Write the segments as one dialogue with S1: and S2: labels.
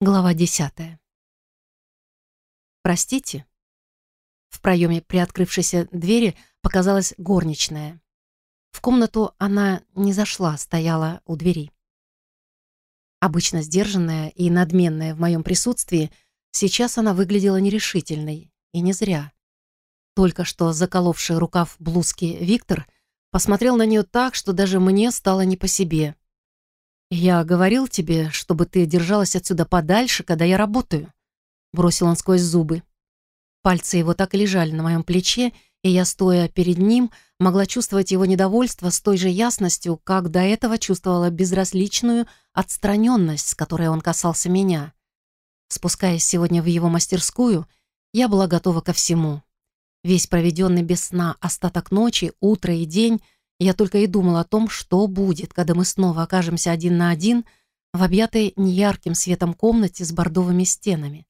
S1: Глава десятая. «Простите?» В проеме приоткрывшейся двери показалась горничная. В комнату она не зашла, стояла у двери. Обычно сдержанная и надменная в моем присутствии, сейчас она выглядела нерешительной, и не зря. Только что заколовший рукав блузки Виктор посмотрел на нее так, что даже мне стало не по себе. «Я говорил тебе, чтобы ты держалась отсюда подальше, когда я работаю», — бросил он сквозь зубы. Пальцы его так и лежали на моем плече, и я, стоя перед ним, могла чувствовать его недовольство с той же ясностью, как до этого чувствовала безразличную отстраненность, с которой он касался меня. Спускаясь сегодня в его мастерскую, я была готова ко всему. Весь проведенный без сна остаток ночи, утро и день — я только и думала о том, что будет, когда мы снова окажемся один на один в объятой неярким светом комнате с бордовыми стенами.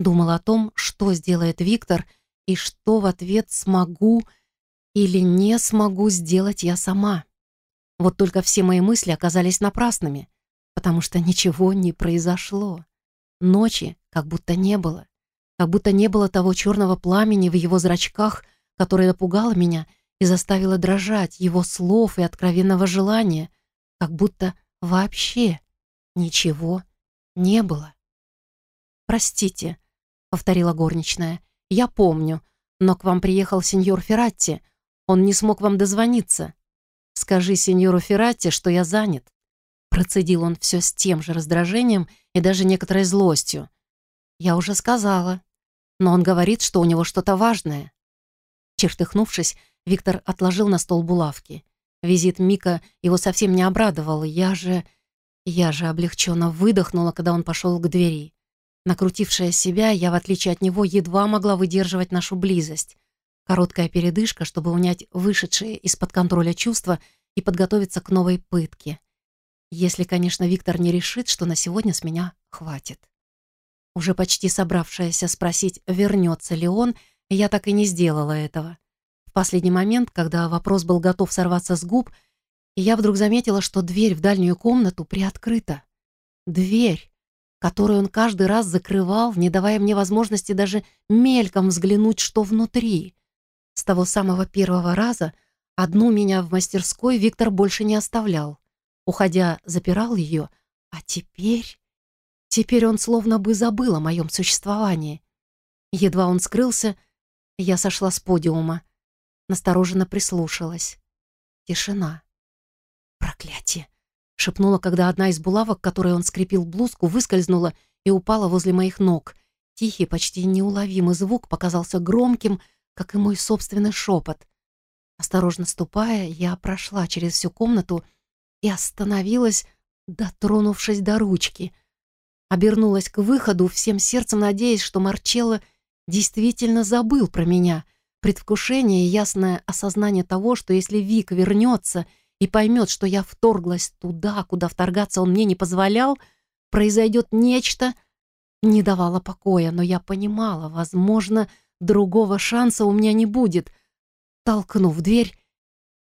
S1: Думала о том, что сделает Виктор и что в ответ смогу или не смогу сделать я сама. Вот только все мои мысли оказались напрасными, потому что ничего не произошло. Ночи как будто не было, как будто не было того черного пламени в его зрачках, которое напугало меня — и заставила дрожать его слов и откровенного желания, как будто вообще ничего не было. «Простите», — повторила горничная, — «я помню, но к вам приехал сеньор Ферратти. Он не смог вам дозвониться. Скажи сеньору Ферратти, что я занят». Процедил он все с тем же раздражением и даже некоторой злостью. «Я уже сказала, но он говорит, что у него что-то важное». Чертыхнувшись, Виктор отложил на стол булавки. Визит Мика его совсем не обрадовал. Я же... Я же облегченно выдохнула, когда он пошел к двери. Накрутившая себя, я, в отличие от него, едва могла выдерживать нашу близость. Короткая передышка, чтобы унять вышедшие из-под контроля чувства и подготовиться к новой пытке. Если, конечно, Виктор не решит, что на сегодня с меня хватит. Уже почти собравшаяся спросить, вернется ли он, я так и не сделала этого. В последний момент, когда вопрос был готов сорваться с губ, я вдруг заметила, что дверь в дальнюю комнату приоткрыта. Дверь, которую он каждый раз закрывал, не давая мне возможности даже мельком взглянуть, что внутри. С того самого первого раза одну меня в мастерской Виктор больше не оставлял. Уходя, запирал ее, а теперь... Теперь он словно бы забыл о моем существовании. Едва он скрылся, я сошла с подиума настороженно прислушалась. Тишина. «Проклятие!» — шепнула, когда одна из булавок, которой он скрепил блузку, выскользнула и упала возле моих ног. Тихий, почти неуловимый звук показался громким, как и мой собственный шепот. Осторожно ступая, я прошла через всю комнату и остановилась, дотронувшись до ручки. Обернулась к выходу, всем сердцем надеясь, что Марчелло действительно забыл про меня — Предвкушение и ясное осознание того, что если Вик вернется и поймет, что я вторглась туда, куда вторгаться он мне не позволял, произойдет нечто, не давало покоя, но я понимала, возможно, другого шанса у меня не будет. Толкнув дверь,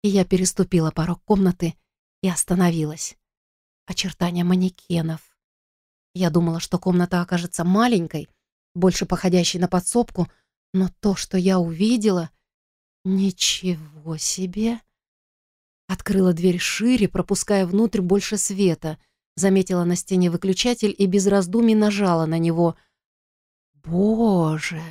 S1: я переступила порог комнаты и остановилась. Очертания манекенов. Я думала, что комната окажется маленькой, больше походящей на подсобку — но то, что я увидела... Ничего себе! Открыла дверь шире, пропуская внутрь больше света. Заметила на стене выключатель и без раздумий нажала на него. Боже!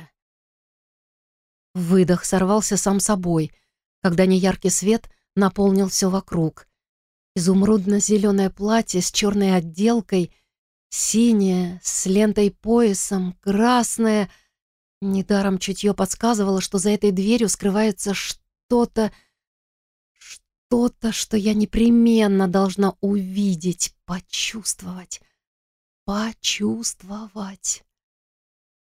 S1: Выдох сорвался сам собой, когда неяркий свет наполнил все вокруг. Изумрудно-зеленое платье с черной отделкой, синее, с лентой поясом, красное — Недаром чутье подсказывало, что за этой дверью скрывается что-то... Что-то, что я непременно должна увидеть, почувствовать. Почувствовать.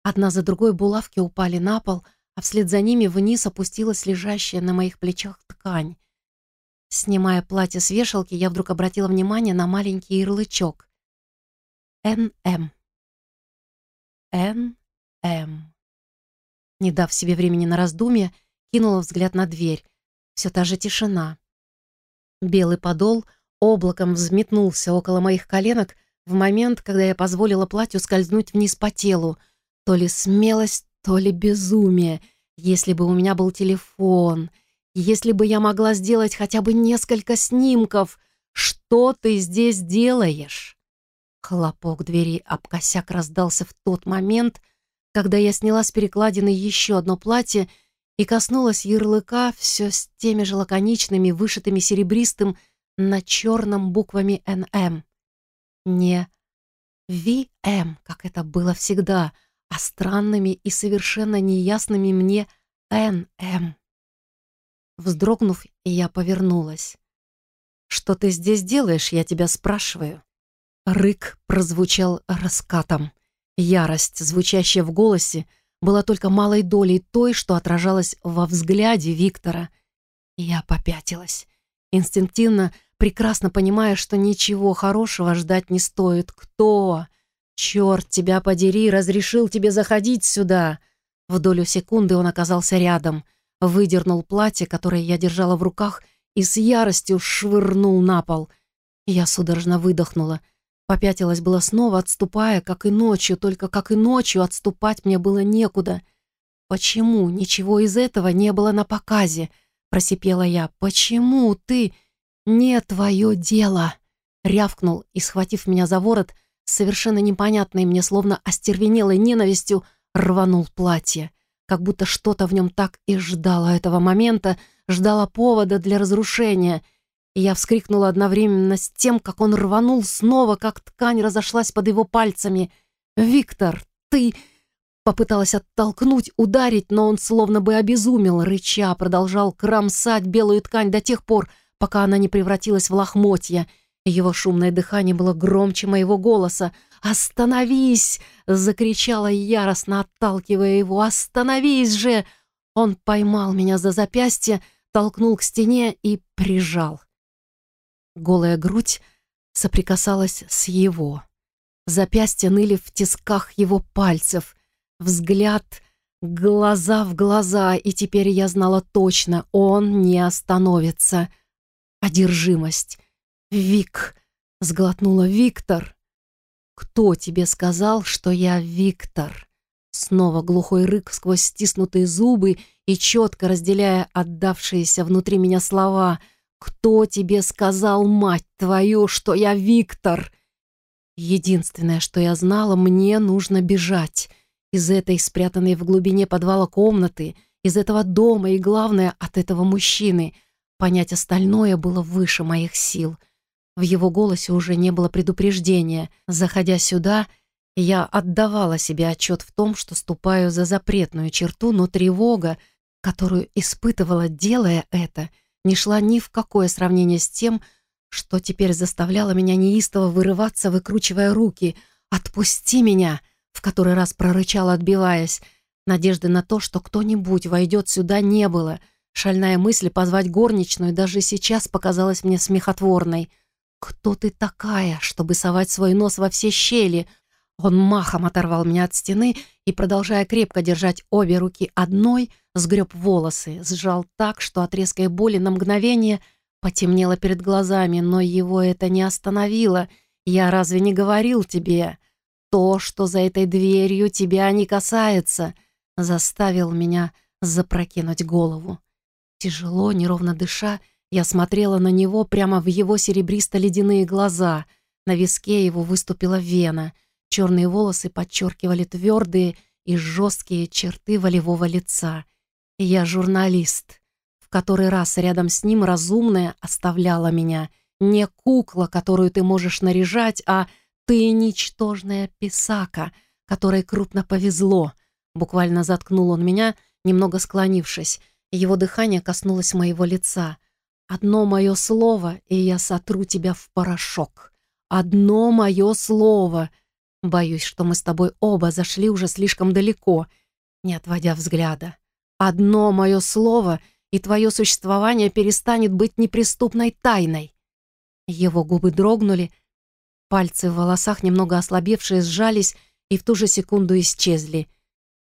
S1: Одна за другой булавки упали на пол, а вслед за ними вниз опустилась лежащая на моих плечах ткань. Снимая платье с вешалки, я вдруг обратила внимание на маленький ярлычок. НМ. НМ. Не дав себе времени на раздумье, кинула взгляд на дверь. Все та же тишина. Белый подол облаком взметнулся около моих коленок, в момент, когда я позволила платью скользнуть вниз по телу. То ли смелость, то ли безумие. Если бы у меня был телефон, если бы я могла сделать хотя бы несколько снимков, что ты здесь делаешь? Хлопок двери об косяк раздался в тот момент, когда я сняла с перекладины еще одно платье и коснулась ярлыка все с теми же лаконичными, вышитыми серебристым на черном буквами «НМ». Не «ВМ», как это было всегда, а странными и совершенно неясными мне «НМ». Вздрогнув, я повернулась. «Что ты здесь делаешь, я тебя спрашиваю?» Рык прозвучал раскатом. Ярость, звучащая в голосе, была только малой долей той, что отражалась во взгляде Виктора. Я попятилась, инстинктивно, прекрасно понимая, что ничего хорошего ждать не стоит. «Кто? Черт тебя подери, разрешил тебе заходить сюда!» В долю секунды он оказался рядом, выдернул платье, которое я держала в руках, и с яростью швырнул на пол. Я судорожно выдохнула — Попятилась было снова, отступая, как и ночью, только как и ночью отступать мне было некуда. «Почему ничего из этого не было на показе?» — просипела я. «Почему ты...» «Не твое дело!» — рявкнул и, схватив меня за ворот, совершенно непонятной мне, словно остервенелой ненавистью, рванул платье. Как будто что-то в нем так и ждало этого момента, ждало повода для разрушения — я вскрикнула одновременно с тем, как он рванул снова, как ткань разошлась под его пальцами. «Виктор, ты...» Попыталась оттолкнуть, ударить, но он словно бы обезумел, рыча, продолжал кромсать белую ткань до тех пор, пока она не превратилась в лохмотья. Его шумное дыхание было громче моего голоса. «Остановись!» — закричала яростно, отталкивая его. «Остановись же!» Он поймал меня за запястье, толкнул к стене и прижал. Голая грудь соприкасалась с его. Запястья ныли в тисках его пальцев. Взгляд глаза в глаза, и теперь я знала точно, он не остановится. Одержимость. «Вик!» — сглотнула Виктор. «Кто тебе сказал, что я Виктор?» Снова глухой рык сквозь стиснутые зубы и четко разделяя отдавшиеся внутри меня слова — «Кто тебе сказал, мать твою, что я Виктор?» Единственное, что я знала, мне нужно бежать. Из этой спрятанной в глубине подвала комнаты, из этого дома и, главное, от этого мужчины. Понять остальное было выше моих сил. В его голосе уже не было предупреждения. Заходя сюда, я отдавала себе отчет в том, что ступаю за запретную черту, но тревога, которую испытывала, делая это — не шла ни в какое сравнение с тем, что теперь заставляло меня неистово вырываться, выкручивая руки. «Отпусти меня!» — в который раз прорычала, отбиваясь. Надежды на то, что кто-нибудь войдет сюда, не было. Шальная мысль позвать горничную даже сейчас показалась мне смехотворной. «Кто ты такая, чтобы совать свой нос во все щели?» Он махом оторвал меня от стены и, продолжая крепко держать обе руки одной, сгреб волосы, сжал так, что от резкой боли на мгновение потемнело перед глазами, но его это не остановило. «Я разве не говорил тебе? То, что за этой дверью тебя не касается», заставил меня запрокинуть голову. Тяжело, неровно дыша, я смотрела на него прямо в его серебристо-ледяные глаза. На виске его выступила вена — Черные волосы подчеркивали твердые и жесткие черты волевого лица. Я журналист. В который раз рядом с ним разумная оставляла меня. Не кукла, которую ты можешь наряжать, а ты ничтожная писака, которой крупно повезло. Буквально заткнул он меня, немного склонившись. Его дыхание коснулось моего лица. «Одно мое слово, и я сотру тебя в порошок. Одно мое слово!» Боюсь, что мы с тобой оба зашли уже слишком далеко, не отводя взгляда. Одно мое слово, и твое существование перестанет быть неприступной тайной. Его губы дрогнули, пальцы в волосах, немного ослабевшие, сжались и в ту же секунду исчезли.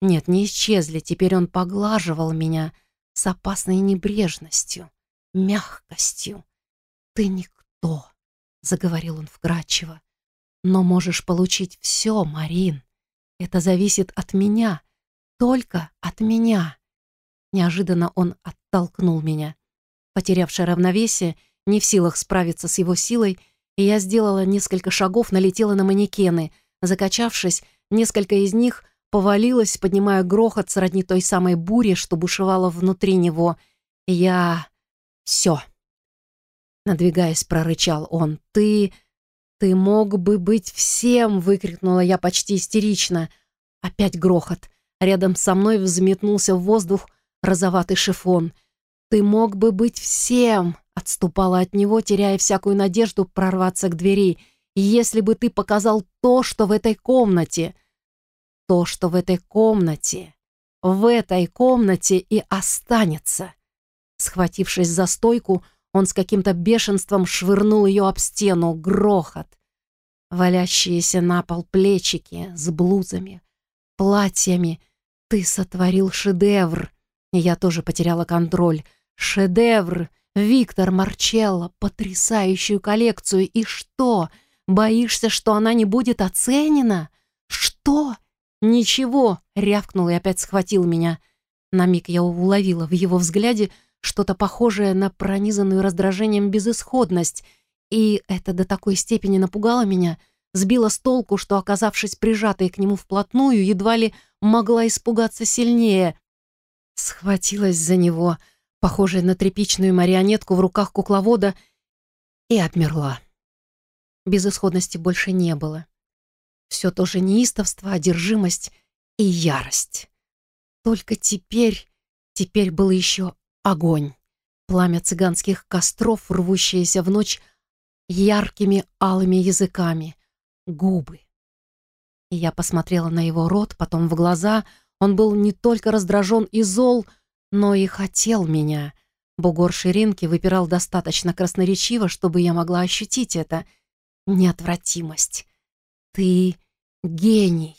S1: Нет, не исчезли, теперь он поглаживал меня с опасной небрежностью, мягкостью. «Ты никто», — заговорил он вкрадчиво. Но можешь получить все, Марин. Это зависит от меня, только от меня. Неожиданно он оттолкнул меня. Потерявшая равновесие, не в силах справиться с его силой, я сделала несколько шагов, налетела на манекены. Закачавшись, несколько из них повалилось, поднимая грохот сродни той самой бури, что бушевала внутри него. Я... все. Надвигаясь, прорычал он. «Ты... ты мог бы быть всем!» — выкрикнула я почти истерично. Опять грохот. Рядом со мной взметнулся в воздух розоватый шифон. «Ты мог бы быть всем!» — отступала от него, теряя всякую надежду прорваться к двери. «Если бы ты показал то, что в этой комнате...» «То, что в этой комнате...» «В этой комнате и останется!» Схватившись за стойку, он с каким-то бешенством швырнул ее об стену. Грохот. Валящиеся на пол плечики с блузами, платьями. Ты сотворил шедевр. Я тоже потеряла контроль. Шедевр. Виктор Марчелло. Потрясающую коллекцию. И что? Боишься, что она не будет оценена? Что? Ничего. Рявкнул и опять схватил меня. На миг я уловила в его взгляде что-то похожее на пронизанную раздражением безысходность, и это до такой степени напугало меня, сбило с толку, что, оказавшись прижатой к нему вплотную, едва ли могла испугаться сильнее. Схватилась за него, похожая на тряпичную марионетку в руках кукловода, и обмерла. Безысходности больше не было. Все то же неистовство, одержимость и ярость. Только теперь, теперь был еще Огонь. Пламя цыганских костров, рвущиеся в ночь яркими алыми языками. Губы. И я посмотрела на его рот, потом в глаза. Он был не только раздражен и зол, но и хотел меня. Бугор ширинки выпирал достаточно красноречиво, чтобы я могла ощутить это. Неотвратимость. Ты гений.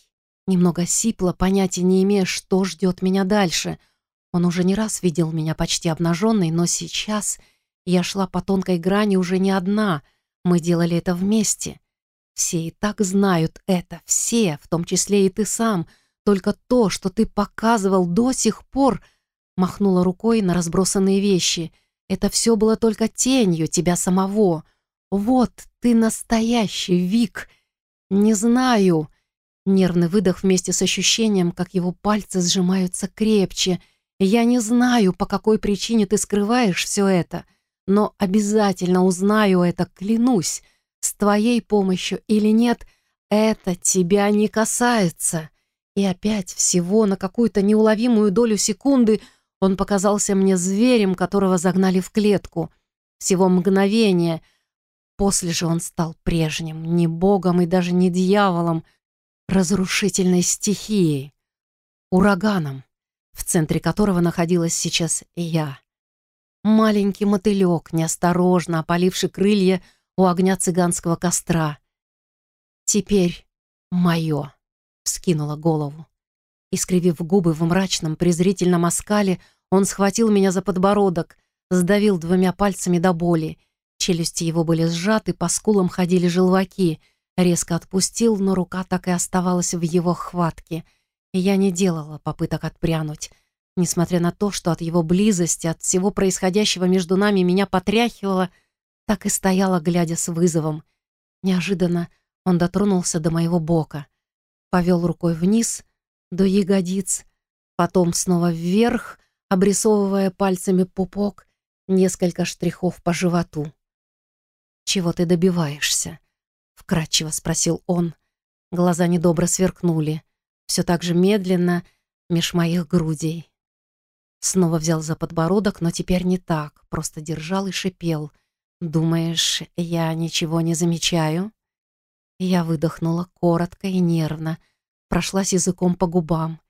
S1: Немного сипло, понятия не имея, что ждет меня дальше — он уже не раз видел меня почти обнаженной, но сейчас я шла по тонкой грани уже не одна. Мы делали это вместе. Все и так знают это, все, в том числе и ты сам. Только то, что ты показывал до сих пор, махнула рукой на разбросанные вещи. Это все было только тенью тебя самого. Вот ты настоящий, Вик. Не знаю. Нервный выдох вместе с ощущением, как его пальцы сжимаются крепче — я не знаю, по какой причине ты скрываешь все это, но обязательно узнаю это, клянусь. С твоей помощью или нет, это тебя не касается. И опять всего на какую-то неуловимую долю секунды он показался мне зверем, которого загнали в клетку. Всего мгновение. После же он стал прежним, не богом и даже не дьяволом, разрушительной стихией, ураганом в центре которого находилась сейчас я. Маленький мотылек, неосторожно опаливший крылья у огня цыганского костра. «Теперь мое», — вскинула голову. Искривив губы в мрачном, презрительном оскале, он схватил меня за подбородок, сдавил двумя пальцами до боли. Челюсти его были сжаты, по скулам ходили желваки. Резко отпустил, но рука так и оставалась в его хватке — я не делала попыток отпрянуть. Несмотря на то, что от его близости, от всего происходящего между нами меня потряхивало, так и стояла, глядя с вызовом. Неожиданно он дотронулся до моего бока, повел рукой вниз, до ягодиц, потом снова вверх, обрисовывая пальцами пупок, несколько штрихов по животу. «Чего ты добиваешься?» — вкратчиво спросил он. Глаза недобро сверкнули все так же медленно меж моих грудей. Снова взял за подбородок, но теперь не так, просто держал и шипел. «Думаешь, я ничего не замечаю?» Я выдохнула коротко и нервно, прошлась языком по губам.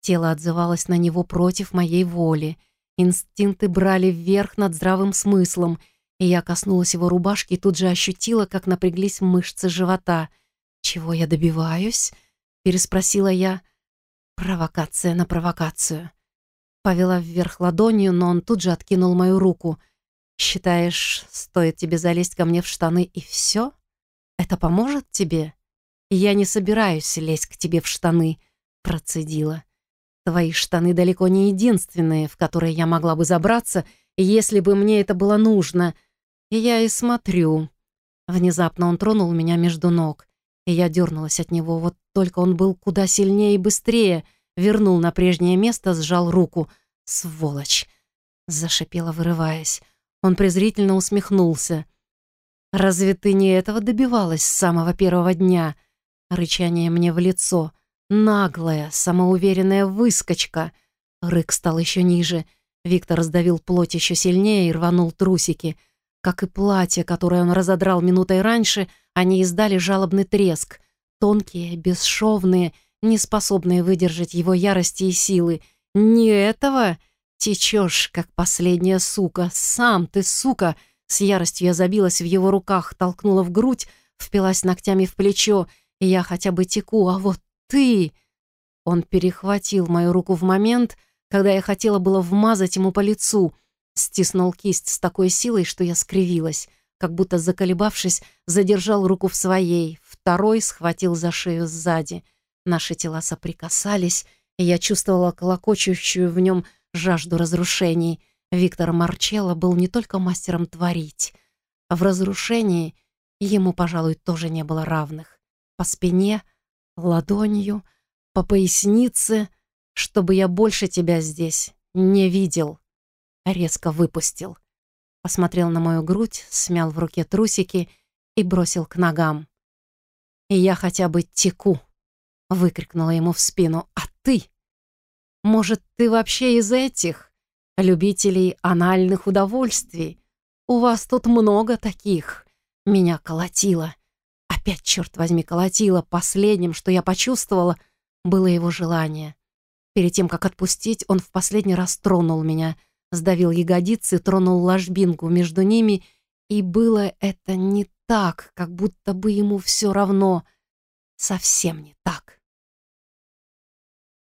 S1: Тело отзывалось на него против моей воли. Инстинкты брали вверх над здравым смыслом, и я коснулась его рубашки и тут же ощутила, как напряглись мышцы живота. «Чего я добиваюсь?» переспросила я. Провокация на провокацию. Повела вверх ладонью, но он тут же откинул мою руку. «Считаешь, стоит тебе залезть ко мне в штаны и все? Это поможет тебе?» Я не собираюсь лезть к тебе в штаны, процедила. Твои штаны далеко не единственные, в которые я могла бы забраться, если бы мне это было нужно. Я и смотрю. Внезапно он тронул меня между ног, и я дернулась от него. Вот только он был куда сильнее и быстрее. Вернул на прежнее место, сжал руку. «Сволочь!» — зашипела, вырываясь. Он презрительно усмехнулся. «Разве ты не этого добивалась с самого первого дня?» Рычание мне в лицо. Наглая, самоуверенная выскочка. Рык стал еще ниже. Виктор сдавил плоть еще сильнее и рванул трусики. Как и платье, которое он разодрал минутой раньше, они издали жалобный треск. Тонкие, бесшовные, не способные выдержать его ярости и силы. «Не этого?» Течешь, как последняя сука. Сам ты, сука!» С яростью я забилась в его руках, толкнула в грудь, впилась ногтями в плечо. И я хотя бы теку, а вот ты... Он перехватил мою руку в момент, когда я хотела было вмазать ему по лицу. Стиснул кисть с такой силой, что я скривилась. Как будто заколебавшись, задержал руку в своей. Второй схватил за шею сзади. Наши тела соприкасались, и я чувствовала колокочущую в нем жажду разрушений. Виктор Марчелло был не только мастером творить, а в разрушении ему, пожалуй, тоже не было равных. По спине, ладонью, по пояснице, чтобы я больше тебя здесь не видел. Резко выпустил. Посмотрел на мою грудь, смял в руке трусики и бросил к ногам. «И я хотя бы теку!» — выкрикнула ему в спину. «А ты?» Может, ты вообще из этих, любителей анальных удовольствий? У вас тут много таких. Меня колотило. Опять, черт возьми, колотило. Последним, что я почувствовала, было его желание. Перед тем, как отпустить, он в последний раз тронул меня, сдавил ягодицы, тронул ложбинку между ними, и было это не так, как будто бы ему все равно. Совсем не так.